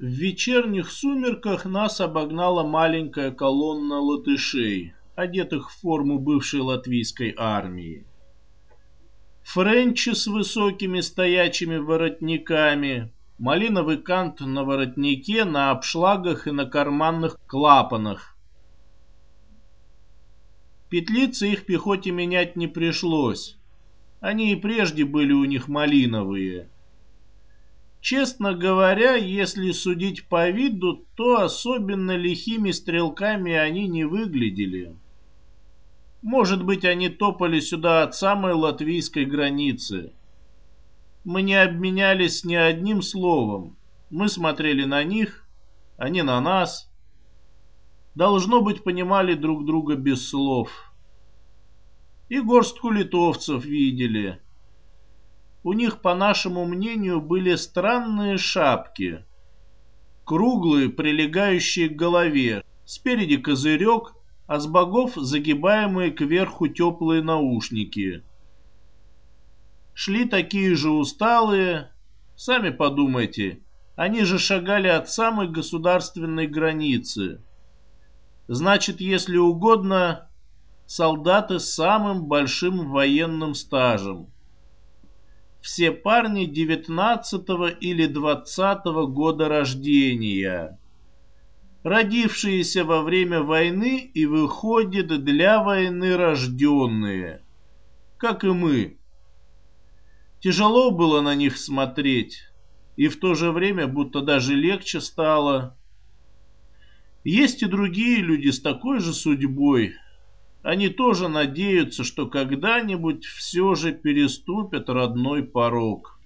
В вечерних сумерках нас обогнала маленькая колонна латышей, одетых в форму бывшей латвийской армии. Френчи с высокими стоячими воротниками, малиновый кант на воротнике, на обшлагах и на карманных клапанах. Петлицы их пехоте менять не пришлось. Они и прежде были у них малиновые. Честно говоря, если судить по виду, то особенно лихими стрелками они не выглядели. Может быть, они топали сюда от самой латвийской границы. Мы не обменялись ни одним словом. Мы смотрели на них, они на нас. Должно быть, понимали друг друга без слов. И горстку литовцев видели. У них, по нашему мнению, были странные шапки. Круглые, прилегающие к голове. Спереди козырек, а с богов загибаемые кверху теплые наушники. Шли такие же усталые. Сами подумайте, они же шагали от самой государственной границы. Значит, если угодно, солдаты с самым большим военным стажем все парни 19 или 20 года рождения, родившиеся во время войны и выходят для войны рожденные, как и мы. Тяжело было на них смотреть, и в то же время будто даже легче стало. Есть и другие люди с такой же судьбой, они тоже надеются, что когда-нибудь все же переступят родной порог.